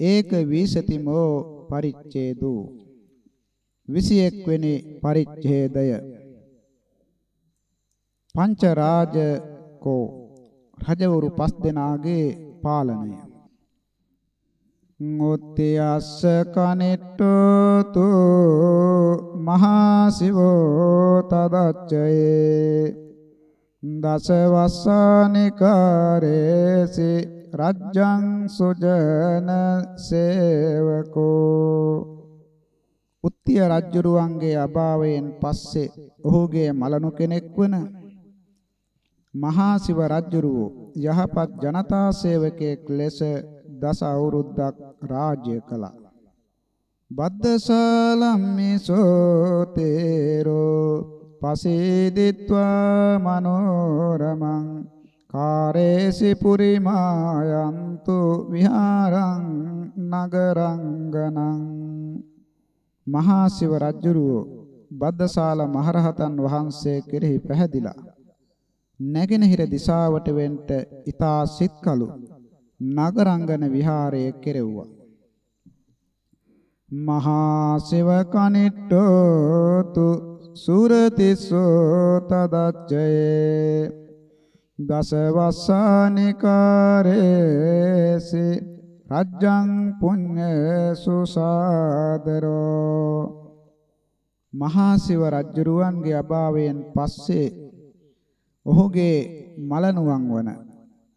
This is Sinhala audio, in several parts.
ඒක විසතිමෝ පරිච්ඡේදෝ. 21 වෙනි පරිච්ඡේදය. පංච රාජකෝ රජවරු පස් දෙනාගේ පාලනය. මුත්‍යස්ස කනිට්ඨතු මහා සිවෝ තදච්චයේ දසවස්සානිකාරේසි රජ්ජං සුජන සේවකෝ උත්තිය රජ්ජුරුවන්ගේ අභාවයෙන් පස්සේ ඔහුගේ මලනු කෙනෙක් වන මහා සිව රජ්ජුරුවෝ යහපත් ජනතා සේවකයෙක් ලෙස දස අවුරුද්දක් රාජ්‍ය කළා. බද්දසලම්මිසෝ තේරෝ පසීදිත්වා මනෝරමං කාරේසි පුරිමායන්තු විහාරං නගරංගනං මහා සිව රජුරුව බද්දසාල මහරහතන් වහන්සේ කෙරෙහි පැහැදිලා නැගෙනහිර දිශාවට වෙන්ට ඊතා සිත්කලු නගරංගන විහාරය කෙරෙව්වා. මහා සිව කනිට්ඨෝතු සූරතිස්සෝ තදච්චයේ දසවස්සානිකාරේසි රජ්ජං පුඤ්ඤ සුසාදරෝ. මහා සිව රජුරුවන්ගේ අභාවයෙන් පස්සේ ඔහුගේ මලනුවන් වන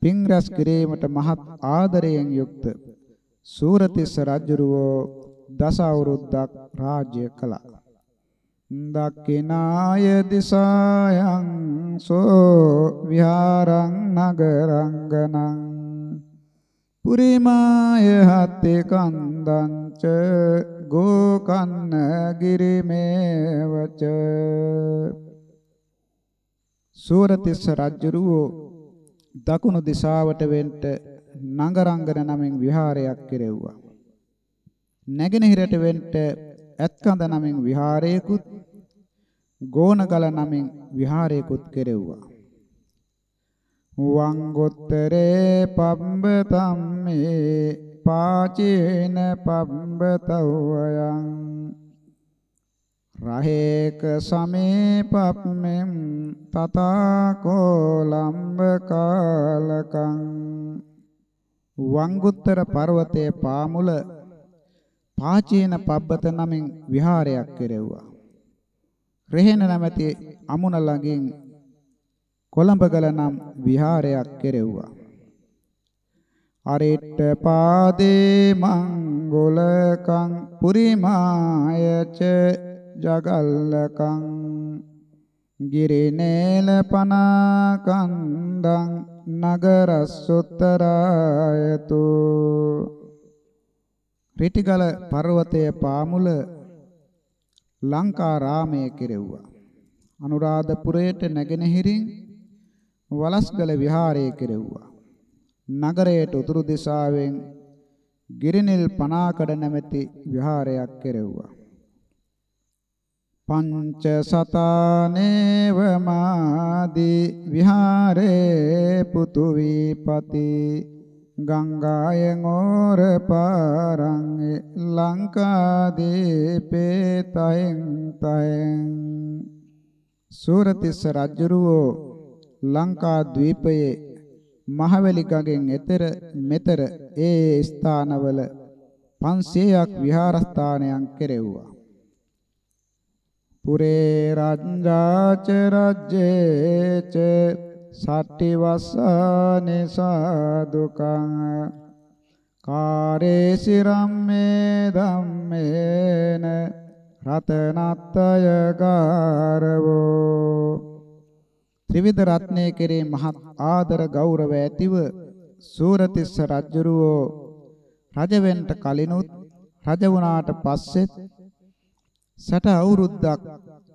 පින් රැස් කිරීමට මහත් ආදරයෙන් යුක්ත සූරතිස්ස රජුරුවෝ දස අවුරුද්දක් රාජ්‍ය කළා. දක්ඛිනාය දිසායන් සෝ විහාරං නගරංගනං. පුරිමාය හත්තේ කන්දං ච ගෝකන්න ගිරිමේවච. සූරතිස්ස රජුරුවෝ දකුණු දිශාවට වෙන්ට නගරංගන නමින් විහාරයක් කෙරෙව්වා. නැගෙනහිරට වෙන්ට ඇත්කඳ නමින් විහාරයකුත් ගෝනගල නමින් විහාරයකුත් කෙරෙව්වා. වංගොත්තරේ පබ්බතම්මේ පාචේන පබ්බතවයන් රහේක සමේ පප්මෙම් තතා කෝලම්බ කාලකං වංගුත්තර පර්වතයේ පාමුල පාචීන පබ්බත නමින් විහාරයක් කෙරෙව්වා. රෙහෙන නැමැති අමුණ ළඟින් කොළඹගල නම් විහාරයක් කෙරෙව්වා. අරිට්ඨ පාදේ මංගලකං පුරිමායච ජගල්ලකං ගිරිනේල පනාකන්දං නගරස්සුත්තරායතු රිටිගල පර්වතයේ පාමුල ලංකාරාමයේ කෙරෙව්වා. අනුරාධපුරයට නැගෙනහිරින් වලස්ගල විහාරයේ කෙරෙව්වා. නගරයට උතුරු දිශාවෙන් ගිරිනිල් පනාකඩ නැමැති විහාරයක් කෙරෙව්වා. පංච සතානේව මාදී විහාරේ පුතු විපති ගංගායන් ඕර පාරං ලංකාදීපේ තයෙන් තයෙන් සූරතිස්ස රජුරෝ ලංකා ද්වීපයේ මහවැලි ගඟෙන් එතර මෙතර ඒ ස්ථානවල 500ක් විහාරස්ථානයන් කෙරෙව්වා පුරේ රංජාච රජ්ජේච සට්ටි වස්සානේ සාදුකං කාරේසි රම්මේ ධම්මේන රතනත්තය ගාරවෝ ත්‍රිවිධ රත්නයේ කෙරේ මහත් ආදර ගෞරව ඇතිව සූරතිස්ස රජුරෝ රජවෙන්ට කලිනුත් රජ වුණාට පස්සෙත් සට අවුරුද්දක්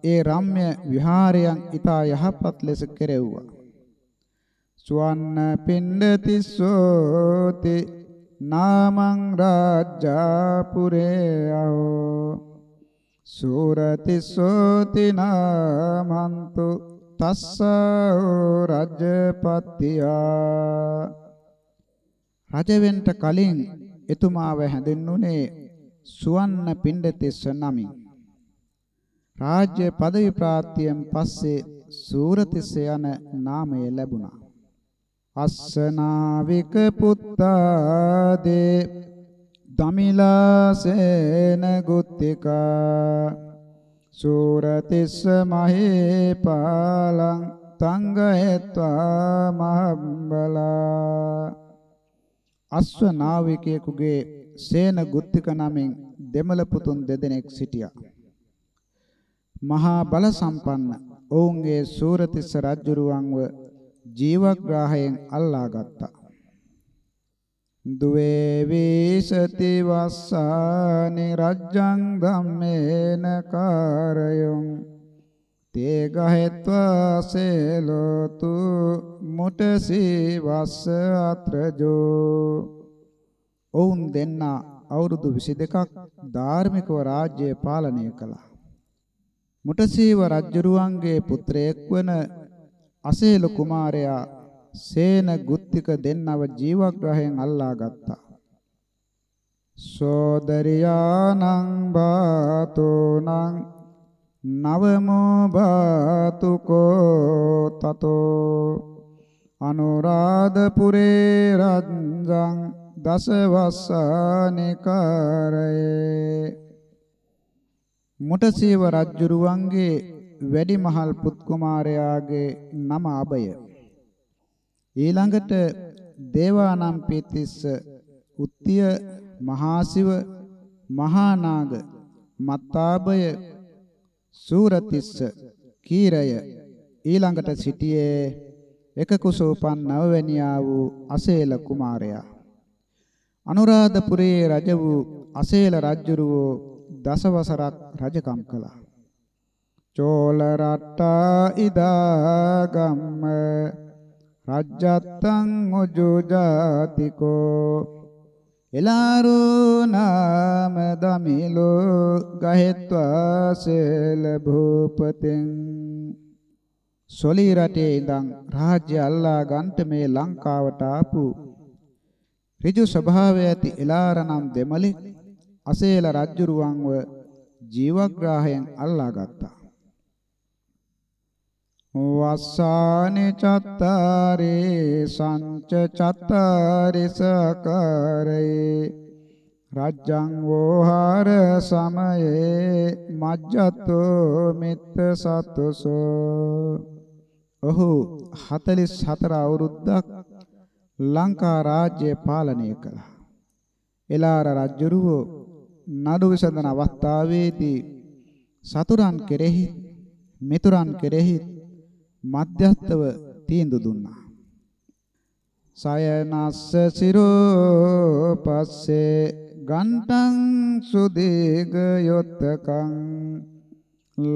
ඒ රම්‍ය විහාරයන් ඊතා යහපත් ලෙස කෙරෙව්වා. සුවන්න පිණ්ඩතිස්සෝති නාමං රාජ්ජාපුරේ අහෝ සූරතිස්සෝති නාමන්තු තස්ස රජපත්තියා රජවෙන්ට කලින් එතුමාව හැඳින්වුනේ සුවන්න පිණ්ඩතිස්ස නමින්. රාජ්‍ය পদවි ප්‍රාප්තියෙන් පස්සේ සූරතිස්ස යන නාමය ලැබුණා. අස්සනාවික පුත්තාදේ දමිලාසේන ගුත්තිකා සූරතිස්ස මහේපාලං තංගහෙත්වා මහබ්බලා අස්ව නාවිකයෙකුගේ සේන ගුත්තික නමින් දෙමළ පුතුන් දෙදෙනෙක් සිටියා. මහා බල සම්පන්න ඔවුන්ගේ සූරතිස්ස රජුරුවන්ව ජීවග්‍රාහයෙන් අල්ලා ගත්තා. දුවේ වේසති වස්සානි රජ්ජං ධම්මේන කාරයං තේ ගහෙත්වා සේලෝතු මුටසී වස්ස අත්‍රජෝ ඔවුන් දෙන්නා අවුරුදු 22ක් ධාර්මිකව රාජ්‍ය පාලනය කළා. මුටසීව රජුරුවන්ගේ පුත්‍රයෙක් වන අසේල කුමාරයා සේන ගුත්තික දෙන්නව ජීවග්‍රහයෙන් අල්ලා ගත්තා. සෝදරියානං බාතෝනං නවමෝ බාතුකෝ තතෝ අනුරාධපුරේ රජ්ජං දසවස්සානිකාරයේ මුටසීව රජ්ජුරුවන්ගේ වැඩිමහල් පුත් කුමාරයාගේ නම අබය. ඊළඟට දේවානම් පීතිස්ස උත්තිය මහාසිව මහානාග මත්තාබය සූරතිස්ස කීරය. ඊළඟට සිටියේ එක කුසෝපන් නවවැනියා වූ අසේල කුමාරයා. අනුරාධපුරයේ රජ වූ අසේල රජුරුවෝ දසවසරක් රජකම් කළා. චෝල රට්ටා ඉදාගම්ම රජ්ජත්තං උජුජාතිකෝ එලාරෝ නාම දමිලෝ ගහෙත්වා සේල භූපතෙන් සොලී රටේ ඉඳන් රාජ්‍ය අල්ලා ගන්ට මේ ලංකාවට ආපු ඍජු ස්වභාවය ඇති එලාරනම් දෙමළෙක් අසේල රජ්ජුරුවන්ව ජීවග්‍රාහයෙන් අල්ලා ගත්තා. වස්සානේ චත්තාරේ සංච චත්තාරේ සකරේ රජ්ජං වෝහාර සමයේ මජ්ජතෝ මිත්ත සත්තුසෝ ඔහු 44 අවුරුද්දක් ලංකා රාජ්‍ය පාලනය කළා. එලාර රජුරුවෝ නඩු විසඳන අවස්ථාවේදී සතුරන් කෙරෙහි මිතුරන් කෙරෙහි මධ්‍යස්තව තීන්දුව දුන්නා. සයනස්ස සිරෝ පස්සේ ගන්ටං සුදීග යොත්තකං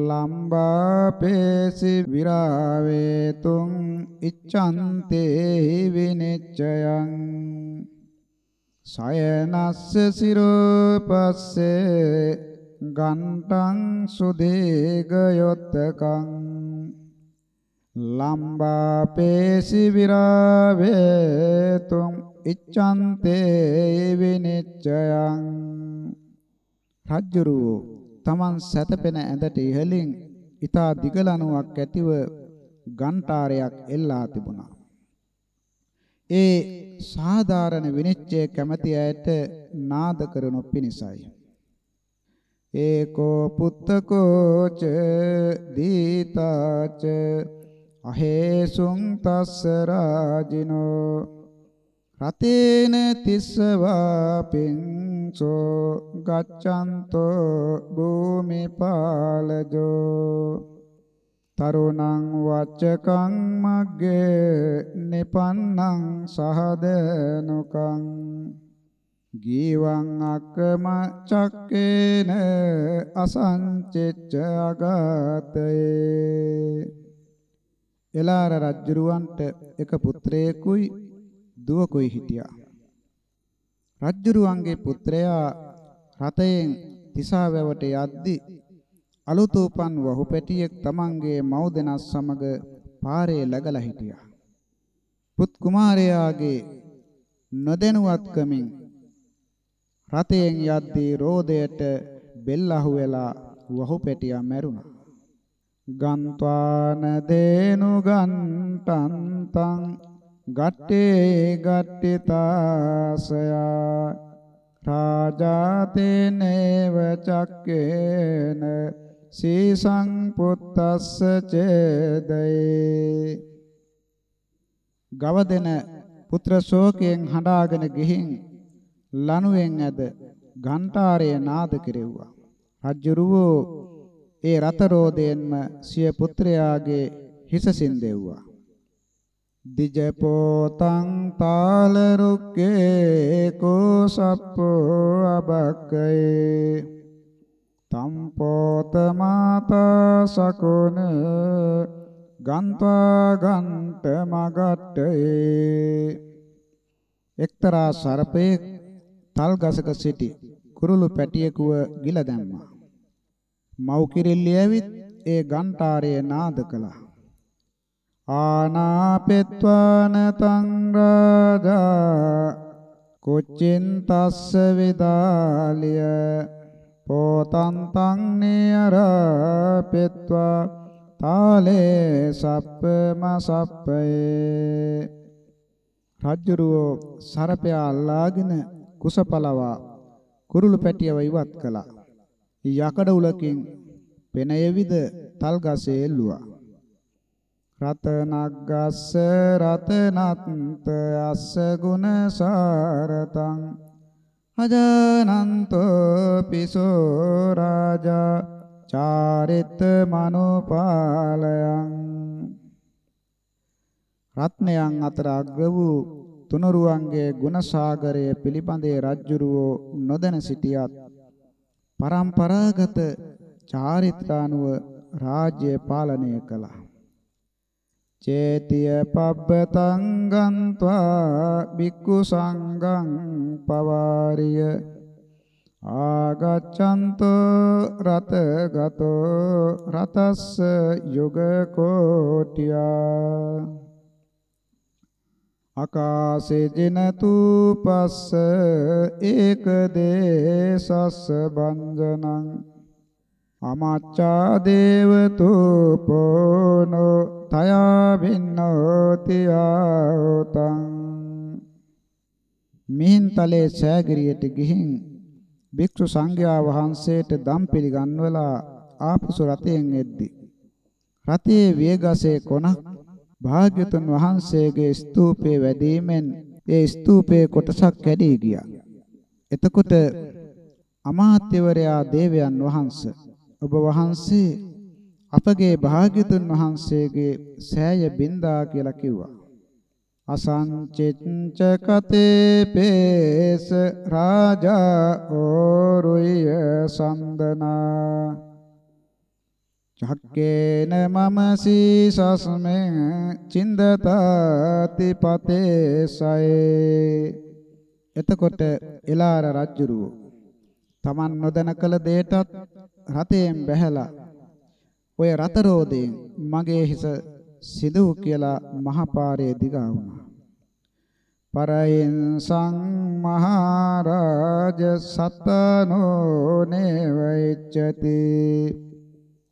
ලම්බාපේසි විරාවේතුං ඉච්ඡන්තේ විනිච්ඡයං සයනස්ස සිරෝපස්සේ ගන්ටං සුදේගයොත්තකං ලම්බාපේසි විරාවේතුම් ඉච්ඡන්තේ විනිච්ඡයං රජ්ජුරු තමන් සැතපෙන ඇඳට ඉහළින් ඊතා දිගලනුවක් ඇතිව ගන්ටාරයක් එල්ලා තිබුණා ඒ සාධාරණ විනිශ්චය කැමැති අයට නාද කරනු පිණිසයි. ඒකෝ පුත්තකෝච දීතාච අහේසුං තස්ස රාජිනෝ රතේන තිස්සවාපින්සෝ ගච්ඡන්තෝ භූමිපාලජෝ තරුණං වච්චකං මග්ගේ නිපන්නං සහදනුකං ගීවං අක්කම චක්කේන අසංචෙච්ච අගතේ එලාර රජ්ජුරුවන්ට එක පුත්‍රයෙකුයි දුවකුයි හිටියා රජ්ජුරුවන්ගේ පුත්‍රයා රතයෙන් තිසාවැවට යද්දී අලුත උපන් වහු පැටියෙක් තමන්ගේ මව් දෙනස් සමග පාරේ läගලා හිටියා. පුත් කුමාරයාගේ නොදැනුවත්කමින් රතයෙන් යද්දී රෝදයට බෙල්ල අහුවෙලා වහු පැටියා මැරුණා. ගන්්වාන දේනු ගන්තන්තං ගට්ටේ ගට්ටිතාසයා රාජාතේනේව චක්කේන සීසං පුත්තස්ස චේදේ ගවදෙන පුත්‍ර ශෝකයෙන් හඬාගෙන ගිහින් ලනුවෙන් ඇද ඝණ්ඨාරය නාද කෙරෙව්වා. රජ්ජුරුවෝ ඒ රතරෝදයෙන්ම සිය පුත්‍රයාගේ හිස සින්දෙව්වා දිජපෝතං තාල රුක්කේ කෝසප්පෝ අබක්කේ තම්පෝත මාතා සකුණ ගන්්වා ගන්ට මගට්ටේ. එක්තරා සර්පයෙක් තල් ගසක සිටි කුරුළු පැටියෙකුව ගිල දැම්මා. මව් කිරිල්ලි ඇවිත් ඒ ගන්ටාරයේ නාද කළා ආනාපෙත්වාන තං රාජා කොච්චින් තස්ස විදාලිය පෝතං තං නියරපෙත්වා තාලේ සප්පම සප්පේ රජ්ජුරුවෝ සරපයා අල්ලාගෙන කුසපලවා කුරුළු පැටියව ඉවත් කළා. යකඩ උලකින් පෙනයවිද තල්ගසේ එල්ලුවා. රතනග්ගස්ස රතනත්ත අස්ස ගුණ සාරතං අජනන්තෝ පිසෝ රාජා චාරිත මනුපාලයන් රත්නයන් අතර අග්‍ර වූ තුනරුවන්ගේ ගුණ සාගරය පිළිබඳේ රජ්ජුරුවෝ නොදැන සිටියත් පරම්පරාගත චාරිත්‍රානුව රාජ්‍ය පාලනය කළා. චේතිය පබ්බතං ගන්්වා බික්කු සංඝං පවාරිය. ආගච්ඡන්තෝ රත ගතෝ රතස්ස යුග කෝටියා. ආකාසේ ජනතු පස්ස ඒක දේසස්ස බන්ජනං අමච්ඡා දේවතෝපනෝ තයා වින්නෝති ආතං මිහින්තලේ සෑගිරියට ගිහින් භික්ෂු සංඝයා වහන්සේට දම් පිළිගන්වලා ආපසු රතයෙන් එද්දි. රතේ වියගසේ කොනක් භාග්‍යතුන් වහන්සේගේ ස්තූපේ වැදීමෙන් ඒ ස්තූපේ කොටසක් කැඩී ගියා. එතකොට අමාත්‍යවරයා දේවයන් වහන්සේ ඔබ වහන්සේ අපගේ භාග්‍යතුන් වහන්සේගේ සෑය බින්දා කියලා කිව්වා. අසංචෙච්ච කතේ පේස රාජා ඕරුය සම්දනා චක්කේන මම සීසස්මෙ චින්දතාති පතේ සයේ එතකොට එලාර රජුරුව Taman නොදැන කළ දෙයටත් රතයෙන් බැහැලා ඔය රතරෝදයෙන් මගේ හිස සිදු කියලා මහපාරේ දිගා වුණා. පරයෙන් සං මහරජ සතනෝ නේවච්චති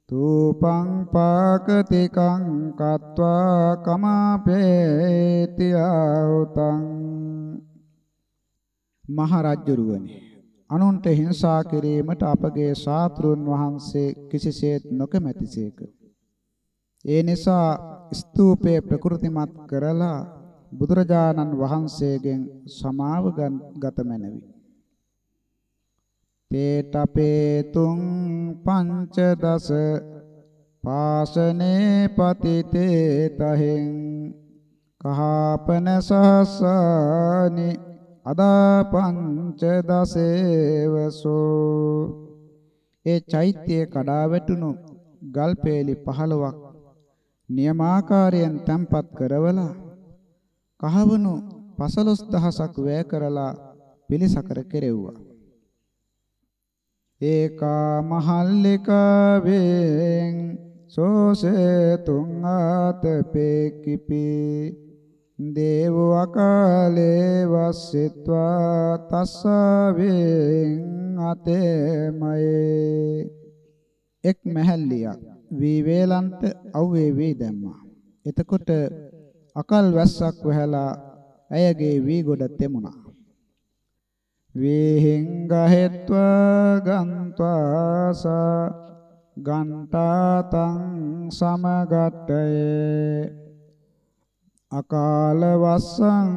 තූපං පාකතිකං කତ୍වා කමාපේති ආඋතං මහරජුරුවනේ අනුන්ට හිංසා කිරීමට අපගේ ශාත්‍රුන් වහන්සේ කිසිසේත් නොකමැතිසේක. ඒ නිසා ස්තූපයේ ප්‍රകൃතිමත් කරලා බුදුරජාණන් වහන්සේගෙන් සමාව ගත මැනවි. තේටපේතුං පංචදස පාසනේ පතිතේ තහෙන් කහපන සහසානි අදා පංච දසේවසෝ ඒ චෛත්‍යයේ කඩා වැටුණු ගල් පෙළි 15ක් නියමාකාරයෙන් තැම්පත් කරවලා කහවණු 15000ක් වැය කරලා පිළිසකර කෙරෙව්වා. ඒකා මහල්ලිකාවෙන් සෝසේ තුන් ආතපේ කිපි දේවෝ අකාලේ වස්සිත්වා තස්සවෙන් අතේමයේ එක් මහල්ලියක් වී වේලන්ට අව්වේ වී දැම්මා. එතකොට අකල් වැස්සක් වහලා ඇයගේ වී ගොඩ තෙමුණා. වේහෙන් ගහෙත්වා ගන්්වාසා ගන්ටාතං සමගට්ටයේ අකාල වස්සං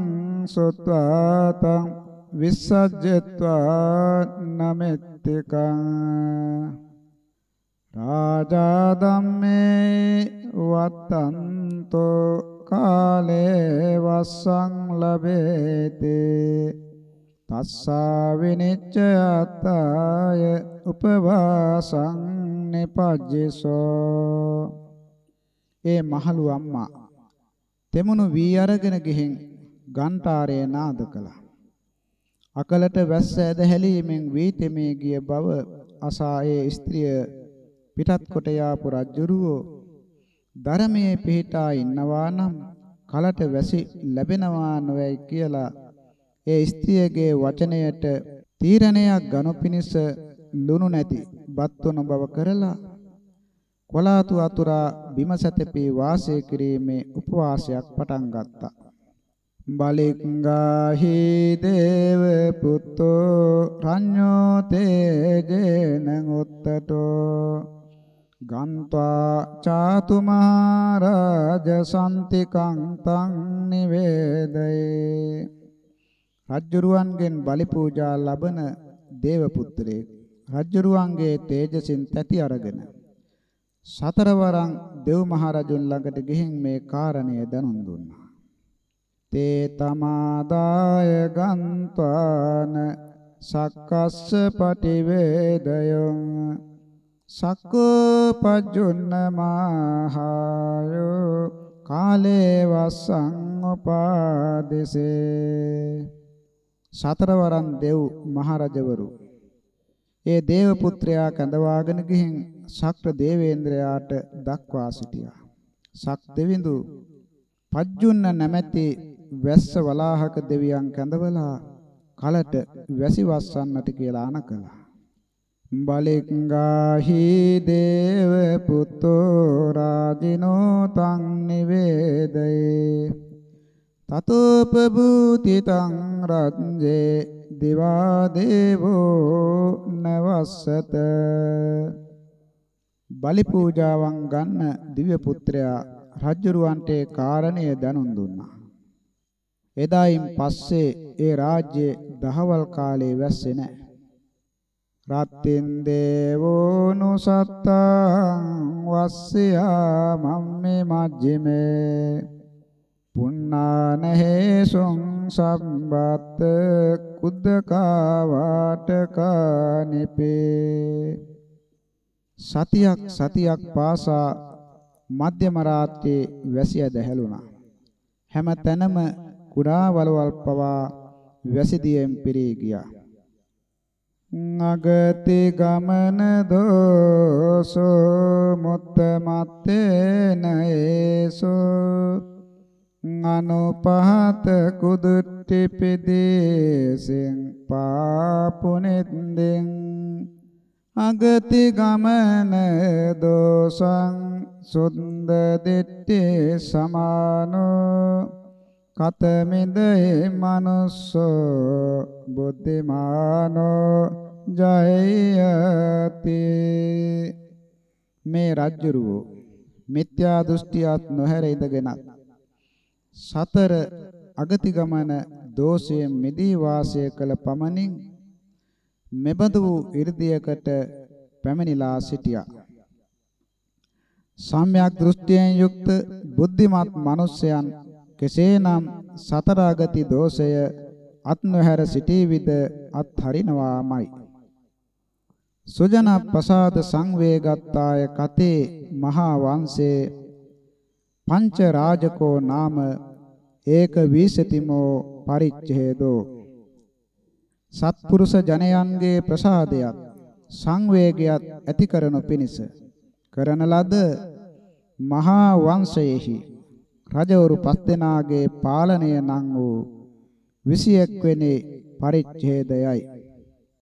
සොත්වාතං විස්සජ්ජත්වා නමෙත්තිකං. රාජා ධම්මේ වත්තන්තෝ කාලේ වස්සං ලබේතේ. තස්සා විනිච්ඡයතාය උපවාසං නිපජ්ජසෝ. ඒ මහලු අම්මා තෙමුණු වී අරගෙන ගිහින් ගන්ටාරේ නාද කළා. අකලට වැස්ස ඇද හැලීමෙන් වී තෙමේ ගිය බව අසා ඒ ස්ත්‍රිය පිටත් කොට යාපු රජුරුවෝ ධර්මයේ පිහිටා ඉන්නවා නම් කලට වැසි ලැබෙනවා නොවයි කියලා ඒ ස්ත්‍රියගේ වචනයට තීරණයක් ගනු පිණිස ලුණු නැති බත් වන බව කරලා කොලාතු අතුරා බිම සැතපී වාසය කිරීමේ උපවාසයක් පටන් ගත්තා. බලින්ගාහි දේව පුත්තෝ රඤ්ඤෝ තේජේන උත්තටෝ ගන්්වා චාතු මහරජ සම්තිකං තං නිවේදයේ රජ්ජුරුවන්ගෙන් බලි පූජා ලබන දේව පුත්‍රයෙක් රජ්ජුරුවන්ගේ තේජසින් තැති අරගෙන සතරවරන් දෙව් මහරජුන් ළඟට ගිහින් මේ කාරණය දැනුම් දුන්නා. තේ තමාදාය ගන්්වාන සක්කස්ස පටිවේදයං සක්කෝ පජ්ජුන්න මහායෝ කාලේ වස්සං උපාදෙසේ සතරවරන් දෙව් මහරජවරු ඒ දේව පුත්‍රයා කැඳවාගෙන ගිහින් ශක්‍ර දේවේන්ද්‍රයාට දක්වා සිටියා. සක් දෙවිඳු පජ්ජුන්න නැමැති වැස්ස වලාහක දෙවියන් කැඳවලා කලට වැසි වස්සන්නට කියලා අණ කළා. බලින්ගාහි දේව පුත්තෝ රාජිනෝ තං නිවේදයේ තතෝපභූතිතං රත්ජේ දිවා දේවෝ නවස්සත බලි පූජාවන් ගන්න දිව්‍ය පුත්‍රයා රජුරවන්ට කාරණය දැනුම් දුන්නා. එදායින් පස්සේ ඒ රාජ්‍යයේ දහවල් කාලේ වැස්සේ නැහැ. රත්තින් දේවෝ නුසත්තං වස්සයා මම්මේ මජ්ජිමේ පුන්නාන හේසුං සම්බත් කුද්දකා වාටකානිපේ සතියක් සතියක් පාසා මධ්‍යම රාත්‍රියේ වැසිය දැහැලුණා හැම තැනම කුඩා වලවල් පවා වැසිදියෙන් පිරී ගියා. නගති ගමන දෝසෝ මුත්ත මත්තේ නයේසෝ අනුපහත කුදුට්ටි පිදේසෙන් පාපුනෙද්දෙන් අගති ගමන දෝසං සුන්ද දෙට්ටි සමානෝ කතමිදේ මනුස්සෝ බුද්ධිමානෝ ජයති මේ රජ්ජුරුවෝ මිත්‍යා දෘෂ්ටියත් නොහැර ඉඳගෙනත් සතර අගති ගමන දෝෂයෙන් මිදී වාසය කළ පමණින් මෙබඳු වූ 이르දියකට පැමිණිලා සිටියා. සම්‍යක් දෘෂ්ටියෙන් යුක්ත බුද්ධිමත් මිනිසයන් කෙසේනම් සතර අගති දෝෂය අත්නොහැර සිටීවිද අත්හරිනවාමයි. සුජන ප්‍රසාද සංවේගත්තාය කතේ මහා වංශේ පංච රාජකෝ නාම ඒක විසතිමෝ පරිච්ඡේදෝ. සත්පුරුෂ ජනයන්ගේ ප්‍රසාදයක් සංවේගයක් ඇති කරනු පිණිස කරන ලද මහා වංශයේහි රජවරු පස් දෙනාගේ පාලනය නම් වූ 21 වෙනි පරිච්ඡේදයයි.